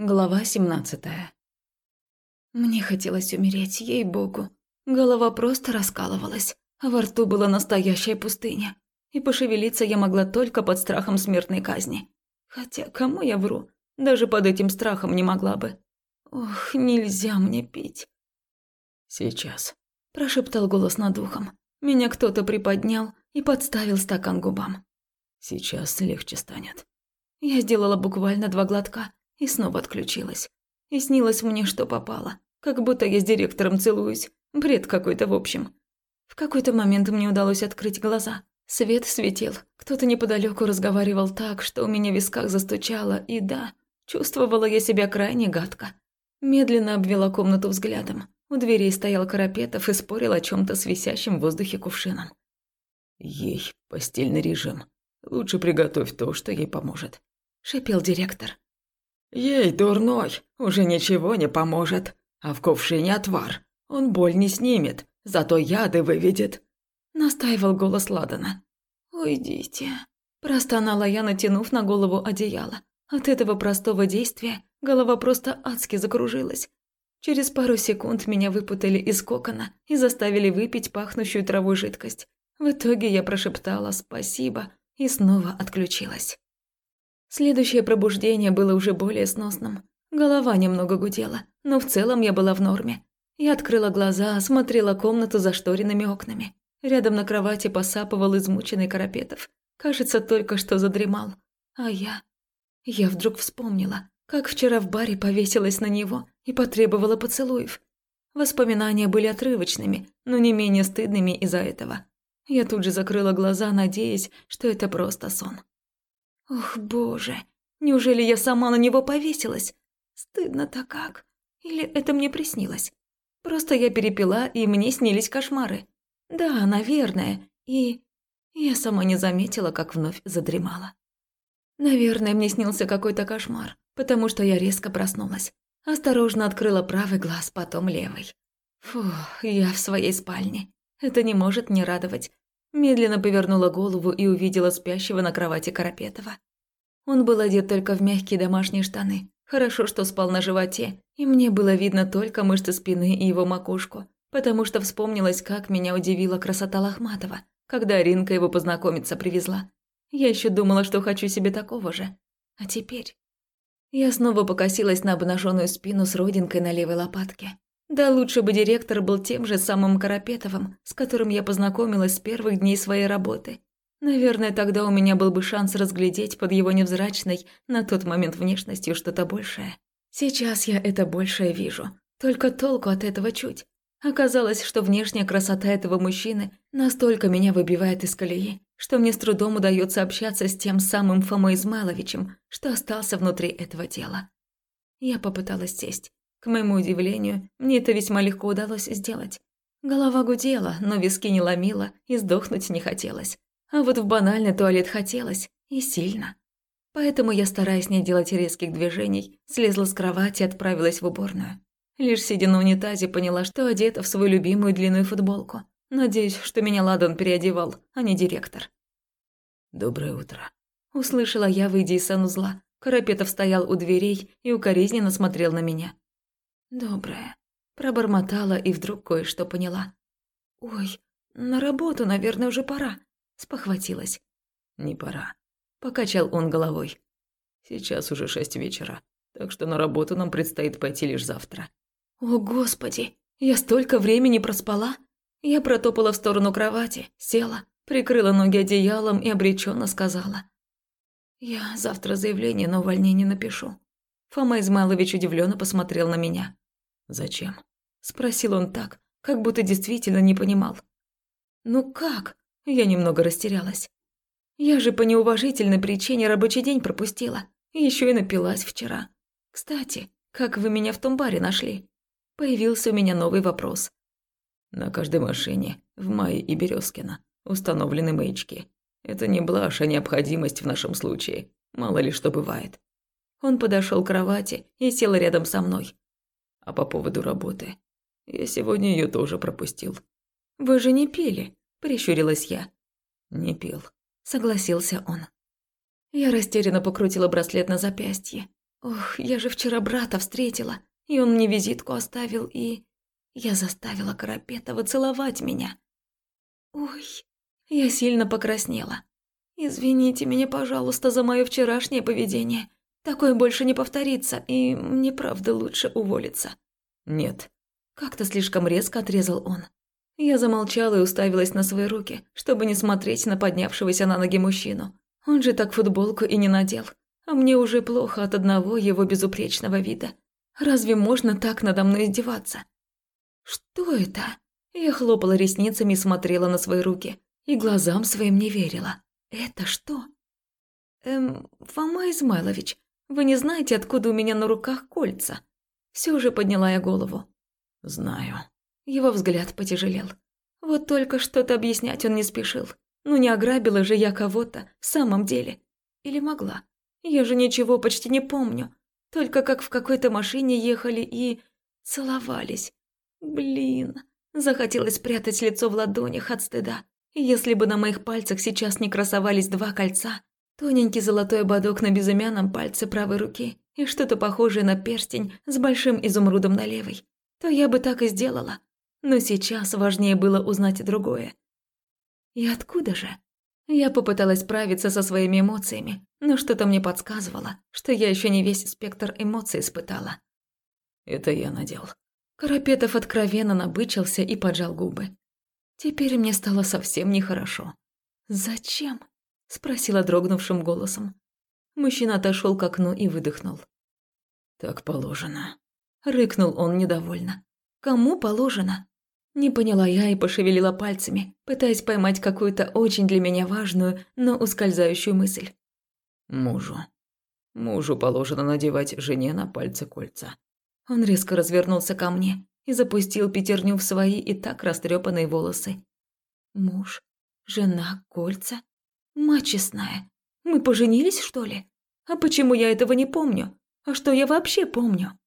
Глава 17 Мне хотелось умереть, ей-богу. Голова просто раскалывалась, а во рту была настоящая пустыня. И пошевелиться я могла только под страхом смертной казни. Хотя кому я вру? Даже под этим страхом не могла бы. Ох, нельзя мне пить. Сейчас. Прошептал голос над ухом. Меня кто-то приподнял и подставил стакан губам. Сейчас легче станет. Я сделала буквально два глотка и снова отключилась. И снилось мне, что попало. Как будто я с директором целуюсь. Бред какой-то в общем. В какой-то момент мне удалось открыть глаза. Свет светил. Кто-то неподалеку разговаривал так, что у меня в висках застучало, и да, чувствовала я себя крайне гадко. Медленно обвела комнату взглядом. У дверей стоял Карапетов и спорил о чем то с висящим в воздухе кувшином. «Ей постельный режим. Лучше приготовь то, что ей поможет», – шепел директор. Ей, дурной, уже ничего не поможет. А в кувшине отвар. Он боль не снимет, зато яды выведет. Настаивал голос Ладана. «Уйдите». Простонала я, натянув на голову одеяло. От этого простого действия голова просто адски закружилась. Через пару секунд меня выпутали из кокона и заставили выпить пахнущую травой жидкость. В итоге я прошептала «спасибо» и снова отключилась. Следующее пробуждение было уже более сносным. Голова немного гудела, но в целом я была в норме. Я открыла глаза, осмотрела комнату за шторенными окнами. Рядом на кровати посапывал измученный Карапетов. Кажется, только что задремал. А я... Я вдруг вспомнила, как вчера в баре повесилась на него и потребовала поцелуев. Воспоминания были отрывочными, но не менее стыдными из-за этого. Я тут же закрыла глаза, надеясь, что это просто сон. Ох, боже, неужели я сама на него повесилась? Стыдно-то как. Или это мне приснилось? Просто я перепила, и мне снились кошмары. Да, наверное. И я сама не заметила, как вновь задремала. Наверное, мне снился какой-то кошмар, потому что я резко проснулась. Осторожно открыла правый глаз, потом левый. Фух, я в своей спальне. Это не может не радовать. Медленно повернула голову и увидела спящего на кровати Карапетова. Он был одет только в мягкие домашние штаны. Хорошо, что спал на животе, и мне было видно только мышцы спины и его макушку, потому что вспомнилось, как меня удивила красота Лохматова, когда Ринка его познакомиться привезла. Я еще думала, что хочу себе такого же. А теперь... Я снова покосилась на обнаженную спину с родинкой на левой лопатке. Да лучше бы директор был тем же самым Карапетовым, с которым я познакомилась с первых дней своей работы. Наверное, тогда у меня был бы шанс разглядеть под его невзрачной на тот момент внешностью что-то большее. Сейчас я это большее вижу, только толку от этого чуть. Оказалось, что внешняя красота этого мужчины настолько меня выбивает из колеи, что мне с трудом удается общаться с тем самым Фомой Измайловичем, что остался внутри этого тела. Я попыталась сесть. К моему удивлению, мне это весьма легко удалось сделать. Голова гудела, но виски не ломила и сдохнуть не хотелось. А вот в банальный туалет хотелось, и сильно. Поэтому я, стараясь не делать резких движений, слезла с кровати и отправилась в уборную. Лишь сидя на унитазе, поняла, что одета в свою любимую длинную футболку. Надеюсь, что меня Ладан переодевал, а не директор. «Доброе утро», – услышала я, выйдя из санузла. Карапетов стоял у дверей и укоризненно смотрел на меня. «Доброе», – пробормотала и вдруг кое-что поняла. «Ой, на работу, наверное, уже пора», – спохватилась. «Не пора», – покачал он головой. «Сейчас уже шесть вечера, так что на работу нам предстоит пойти лишь завтра». «О, Господи, я столько времени проспала!» Я протопала в сторону кровати, села, прикрыла ноги одеялом и обреченно сказала. «Я завтра заявление на увольнение напишу». Фома Измайлович удивленно посмотрел на меня. «Зачем?» – спросил он так, как будто действительно не понимал. «Ну как?» – я немного растерялась. «Я же по неуважительной причине рабочий день пропустила, еще и напилась вчера. Кстати, как вы меня в том баре нашли?» Появился у меня новый вопрос. На каждой машине, в Мае и Березкино, установлены маячки. Это не блажь, а необходимость в нашем случае. Мало ли что бывает. Он подошел к кровати и сел рядом со мной. А по поводу работы. Я сегодня ее тоже пропустил. «Вы же не пили?» – прищурилась я. «Не пил», – согласился он. Я растерянно покрутила браслет на запястье. Ох, я же вчера брата встретила, и он мне визитку оставил, и... Я заставила Карапетова целовать меня. Ой, я сильно покраснела. Извините меня, пожалуйста, за мое вчерашнее поведение. Такое больше не повторится, и мне правда лучше уволиться. Нет. Как-то слишком резко отрезал он. Я замолчала и уставилась на свои руки, чтобы не смотреть на поднявшегося на ноги мужчину. Он же так футболку и не надел. А мне уже плохо от одного его безупречного вида. Разве можно так надо мной издеваться? Что это? Я хлопала ресницами и смотрела на свои руки, и глазам своим не верила. Это что? Эм, Фома Измайлович, вы не знаете, откуда у меня на руках кольца? Все же подняла я голову. Знаю. Его взгляд потяжелел. Вот только что-то объяснять он не спешил. Ну не ограбила же я кого-то в самом деле. Или могла? Я же ничего почти не помню. Только как в какой-то машине ехали и... целовались. Блин. Захотелось спрятать лицо в ладонях от стыда. Если бы на моих пальцах сейчас не красовались два кольца, тоненький золотой ободок на безымянном пальце правой руки и что-то похожее на перстень с большим изумрудом на левой, то я бы так и сделала. Но сейчас важнее было узнать другое. И откуда же? Я попыталась справиться со своими эмоциями, но что-то мне подсказывало, что я еще не весь спектр эмоций испытала. Это я надел. Карапетов откровенно набычился и поджал губы. Теперь мне стало совсем нехорошо. «Зачем?» – спросила дрогнувшим голосом. Мужчина отошел к окну и выдохнул. «Так положено», – рыкнул он недовольно. «Кому положено?» Не поняла я и пошевелила пальцами, пытаясь поймать какую-то очень для меня важную, но ускользающую мысль. «Мужу. Мужу положено надевать жене на пальцы кольца». Он резко развернулся ко мне и запустил пятерню в свои и так растрепанные волосы. Муж, жена, кольца. Мать честная, мы поженились, что ли? А почему я этого не помню? А что я вообще помню?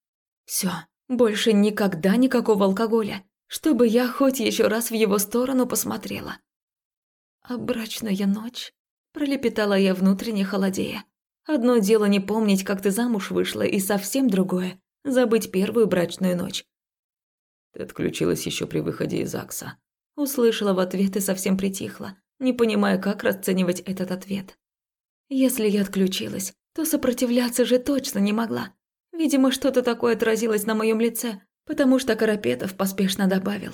Все, больше никогда никакого алкоголя чтобы я хоть еще раз в его сторону посмотрела. «А брачная ночь?» – пролепетала я внутренне холодея. «Одно дело не помнить, как ты замуж вышла, и совсем другое – забыть первую брачную ночь». «Ты отключилась еще при выходе из ЗАГСа». Услышала в ответ и совсем притихла, не понимая, как расценивать этот ответ. Если я отключилась, то сопротивляться же точно не могла. Видимо, что-то такое отразилось на моем лице, потому что Карапетов поспешно добавил.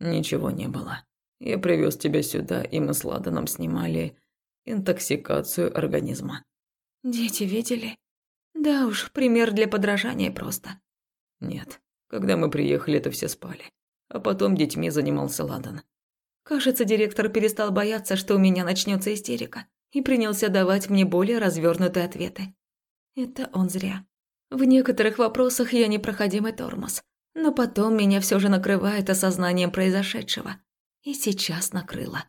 «Ничего не было. Я привез тебя сюда, и мы с Ладаном снимали интоксикацию организма». «Дети видели?» «Да уж, пример для подражания просто». «Нет. Когда мы приехали, то все спали. А потом детьми занимался Ладан». Кажется, директор перестал бояться, что у меня начнется истерика, и принялся давать мне более развернутые ответы. Это он зря. В некоторых вопросах я непроходимый тормоз, но потом меня все же накрывает осознанием произошедшего. И сейчас накрыло.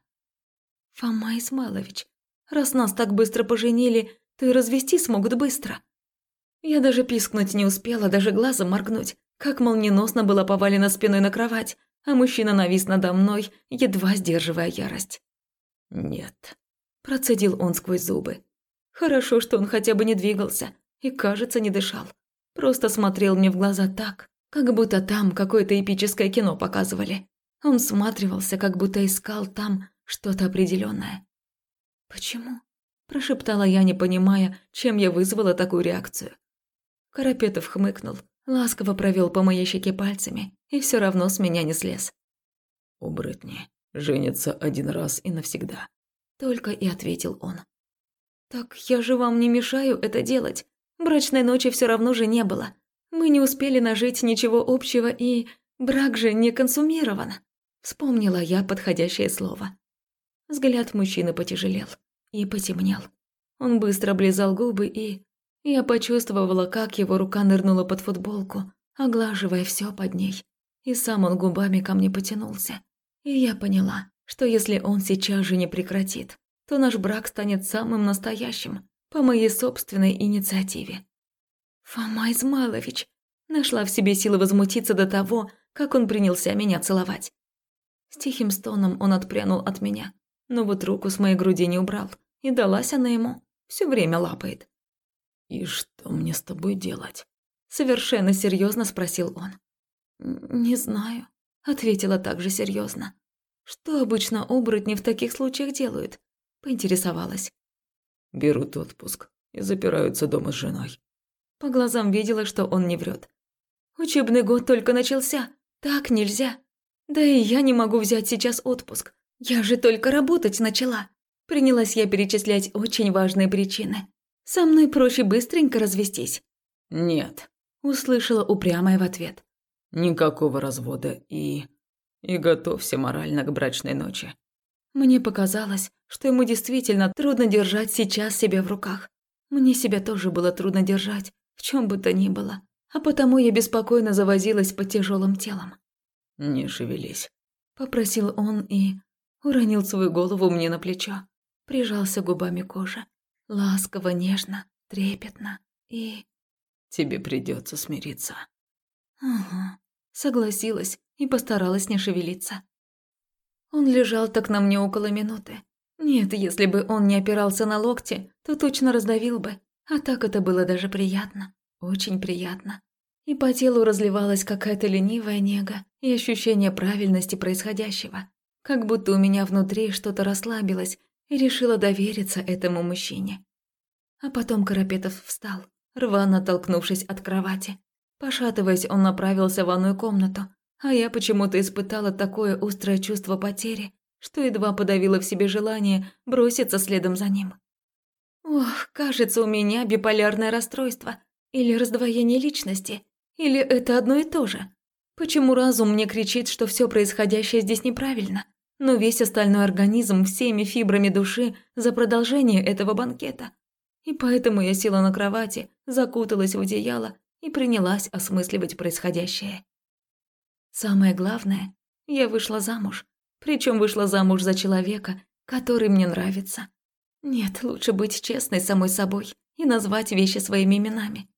Фома Исмайлович, раз нас так быстро поженили, то и развести смогут быстро. Я даже пискнуть не успела, даже глазом моргнуть, как молниеносно была повалена спиной на кровать, а мужчина навис надо мной, едва сдерживая ярость. «Нет», – процедил он сквозь зубы. Хорошо, что он хотя бы не двигался, и, кажется, не дышал. Просто смотрел мне в глаза так, как будто там какое-то эпическое кино показывали. Он всматривался, как будто искал там что-то определенное. «Почему?» – прошептала я, не понимая, чем я вызвала такую реакцию. Карапетов хмыкнул, ласково провел по моей щеке пальцами и все равно с меня не слез. «У Бритни женится один раз и навсегда», – только и ответил он. «Так я же вам не мешаю это делать. Брачной ночи все равно же не было. Мы не успели нажить ничего общего, и брак же не консумирован. Вспомнила я подходящее слово. Взгляд мужчины потяжелел и потемнел. Он быстро облизал губы, и... Я почувствовала, как его рука нырнула под футболку, оглаживая все под ней. И сам он губами ко мне потянулся. И я поняла, что если он сейчас же не прекратит, то наш брак станет самым настоящим, по моей собственной инициативе. Фома Измайлович нашла в себе силы возмутиться до того, как он принялся меня целовать. С тихим стоном он отпрянул от меня, но вот руку с моей груди не убрал, и далась она ему, все время лапает. «И что мне с тобой делать?» Совершенно серьезно спросил он. «Не знаю», – ответила также серьезно. «Что обычно оборотни в таких случаях делают?» – поинтересовалась. «Берут отпуск и запираются дома с женой». По глазам видела, что он не врет. «Учебный год только начался. Так нельзя. Да и я не могу взять сейчас отпуск. Я же только работать начала». Принялась я перечислять очень важные причины. Со мной проще быстренько развестись. «Нет», – услышала упрямая в ответ. «Никакого развода и... и готовься морально к брачной ночи». Мне показалось, что ему действительно трудно держать сейчас себя в руках. Мне себя тоже было трудно держать, в чем бы то ни было. А потому я беспокойно завозилась под тяжелым телом. «Не шевелись», – попросил он и уронил свою голову мне на плечо прижался губами к коже. Ласково, нежно, трепетно и... Тебе придется смириться. Ага, согласилась и постаралась не шевелиться. Он лежал так на мне около минуты. Нет, если бы он не опирался на локти, то точно раздавил бы. А так это было даже приятно. Очень приятно. И по телу разливалась какая-то ленивая нега и ощущение правильности происходящего. Как будто у меня внутри что-то расслабилось и решила довериться этому мужчине. А потом Карапетов встал, рвано толкнувшись от кровати. Пошатываясь, он направился в ванную комнату, а я почему-то испытала такое острое чувство потери, что едва подавила в себе желание броситься следом за ним. Ох, кажется, у меня биполярное расстройство или раздвоение личности, или это одно и то же. Почему разум мне кричит, что все происходящее здесь неправильно, но весь остальной организм всеми фибрами души за продолжение этого банкета. И поэтому я села на кровати, закуталась в одеяло и принялась осмысливать происходящее. Самое главное, я вышла замуж, причем вышла замуж за человека, который мне нравится. Нет, лучше быть честной самой собой и назвать вещи своими именами.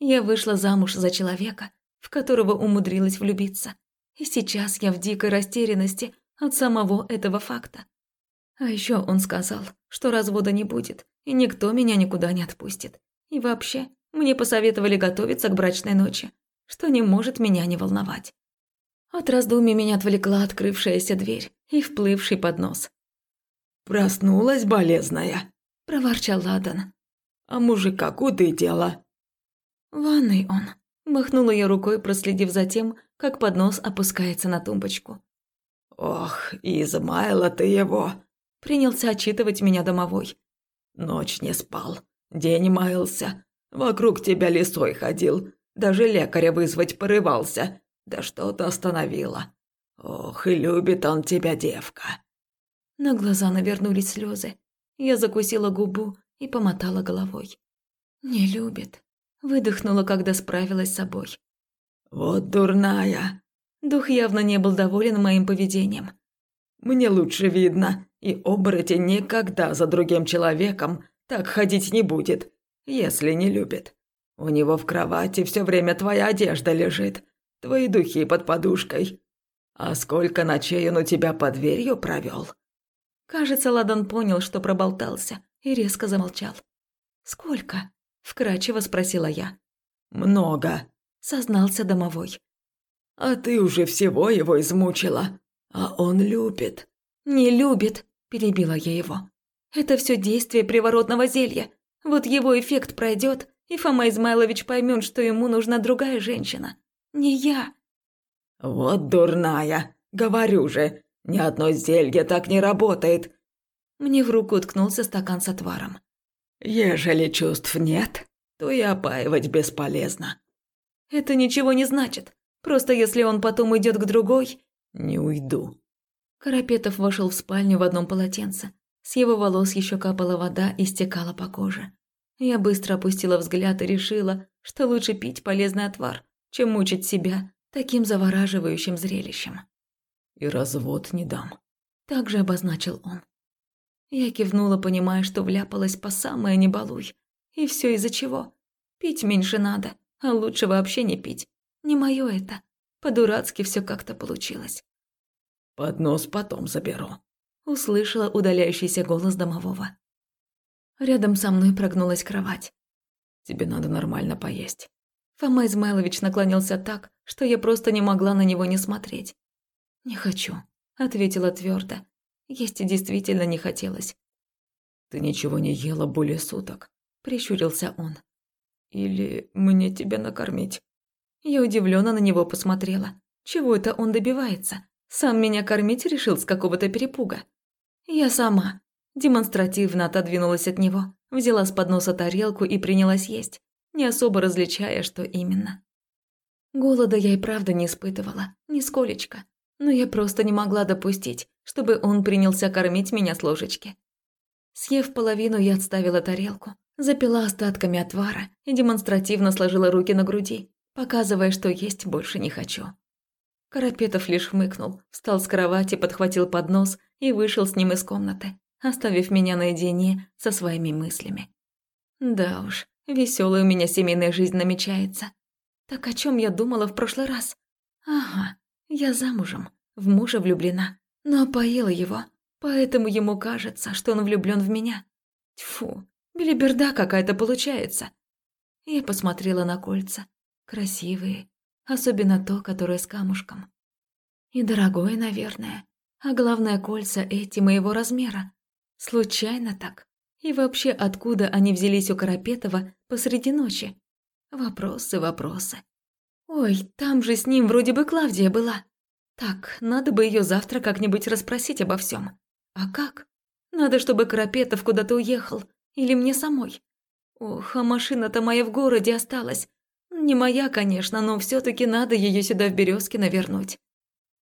Я вышла замуж за человека, в которого умудрилась влюбиться. И сейчас я в дикой растерянности от самого этого факта. А еще он сказал, что развода не будет, и никто меня никуда не отпустит. И вообще, мне посоветовали готовиться к брачной ночи, что не может меня не волновать. От раздумий меня отвлекла открывшаяся дверь и вплывший поднос. «Проснулась болезная», – проворчал Ладан. «А мужика куда дела?» «Ванной он», – махнула я рукой, проследив за тем, как поднос опускается на тумбочку. «Ох, измаяла ты его!» – принялся отчитывать меня домовой. «Ночь не спал, день маялся, вокруг тебя лисой ходил, даже лекаря вызвать порывался, да что-то остановило. Ох, и любит он тебя, девка!» На глаза навернулись слезы. Я закусила губу и помотала головой. «Не любит», – выдохнула, когда справилась с собой. «Вот дурная!» Дух явно не был доволен моим поведением. «Мне лучше видно, и оборотень никогда за другим человеком так ходить не будет, если не любит. У него в кровати все время твоя одежда лежит, твои духи под подушкой. А сколько ночей он у тебя под дверью провел? Кажется, Ладан понял, что проболтался, и резко замолчал. «Сколько?» – вкрадчиво спросила я. «Много», – сознался домовой. А ты уже всего его измучила. А он любит». «Не любит», – перебила я его. «Это все действие приворотного зелья. Вот его эффект пройдет, и Фома Измайлович поймет, что ему нужна другая женщина. Не я». «Вот дурная. Говорю же, ни одно зелье так не работает». Мне в руку уткнулся стакан с отваром. «Ежели чувств нет, то и опаивать бесполезно». «Это ничего не значит. Просто если он потом уйдет к другой, не уйду. Карапетов вошел в спальню в одном полотенце. С его волос еще капала вода и стекала по коже. Я быстро опустила взгляд и решила, что лучше пить полезный отвар, чем мучить себя таким завораживающим зрелищем. «И развод не дам», – также обозначил он. Я кивнула, понимая, что вляпалась по самое не балуй. И все из-за чего? Пить меньше надо, а лучше вообще не пить. Не мое это. По-дурацки все как-то получилось. «Поднос потом заберу», – услышала удаляющийся голос домового. Рядом со мной прогнулась кровать. Тебе надо нормально поесть». Фома Измайлович наклонился так, что я просто не могла на него не смотреть. «Не хочу», – ответила твердо. Есть действительно не хотелось. «Ты ничего не ела более суток», – прищурился он. «Или мне тебя накормить?» Я удивленно на него посмотрела. Чего это он добивается? Сам меня кормить решил с какого-то перепуга. Я сама. Демонстративно отодвинулась от него, взяла с подноса тарелку и принялась есть, не особо различая, что именно. Голода я и правда не испытывала, нисколечко, но я просто не могла допустить, чтобы он принялся кормить меня с ложечки. Съев половину, я отставила тарелку, запила остатками отвара и демонстративно сложила руки на груди, показывая, что есть больше не хочу. Карапетов лишь хмыкнул, встал с кровати, подхватил поднос и вышел с ним из комнаты, оставив меня наедине со своими мыслями. Да уж, веселая у меня семейная жизнь намечается. Так о чем я думала в прошлый раз? Ага, я замужем, в мужа влюблена, но опоила его, поэтому ему кажется, что он влюблен в меня. Тьфу, белиберда какая-то получается. Я посмотрела на кольца. Красивые, особенно то, которое с камушком. И дорогое, наверное. А главное, кольца эти моего размера. Случайно так? И вообще, откуда они взялись у Карапетова посреди ночи? Вопросы, вопросы. Ой, там же с ним вроде бы Клавдия была. Так, надо бы ее завтра как-нибудь расспросить обо всем. А как? Надо, чтобы Карапетов куда-то уехал. Или мне самой. Ох, а машина-то моя в городе осталась. Не моя, конечно, но все таки надо ее сюда в Березкино вернуть.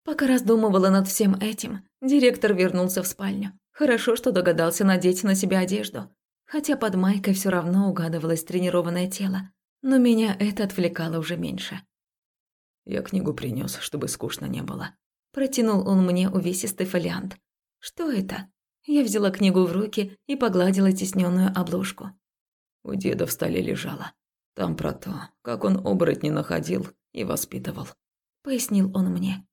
Пока раздумывала над всем этим, директор вернулся в спальню. Хорошо, что догадался надеть на себя одежду. Хотя под майкой все равно угадывалось тренированное тело. Но меня это отвлекало уже меньше. «Я книгу принес, чтобы скучно не было». Протянул он мне увесистый фолиант. «Что это?» Я взяла книгу в руки и погладила тесненную обложку. У деда в столе лежала. Там про то, как он оборотни находил и воспитывал. Пояснил он мне.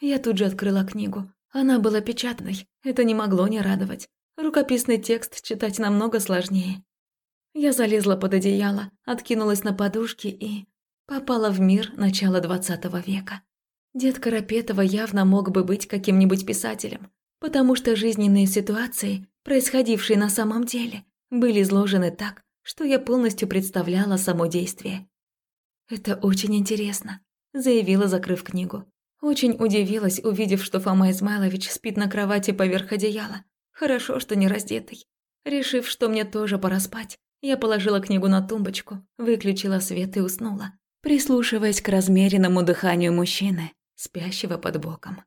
Я тут же открыла книгу. Она была печатной, это не могло не радовать. Рукописный текст читать намного сложнее. Я залезла под одеяло, откинулась на подушки и... попала в мир начала двадцатого века. Дед Карапетова явно мог бы быть каким-нибудь писателем, потому что жизненные ситуации, происходившие на самом деле, были изложены так, что я полностью представляла само действие. «Это очень интересно», – заявила, закрыв книгу. Очень удивилась, увидев, что Фома Измайлович спит на кровати поверх одеяла. Хорошо, что не раздетый. Решив, что мне тоже пора спать, я положила книгу на тумбочку, выключила свет и уснула, прислушиваясь к размеренному дыханию мужчины, спящего под боком.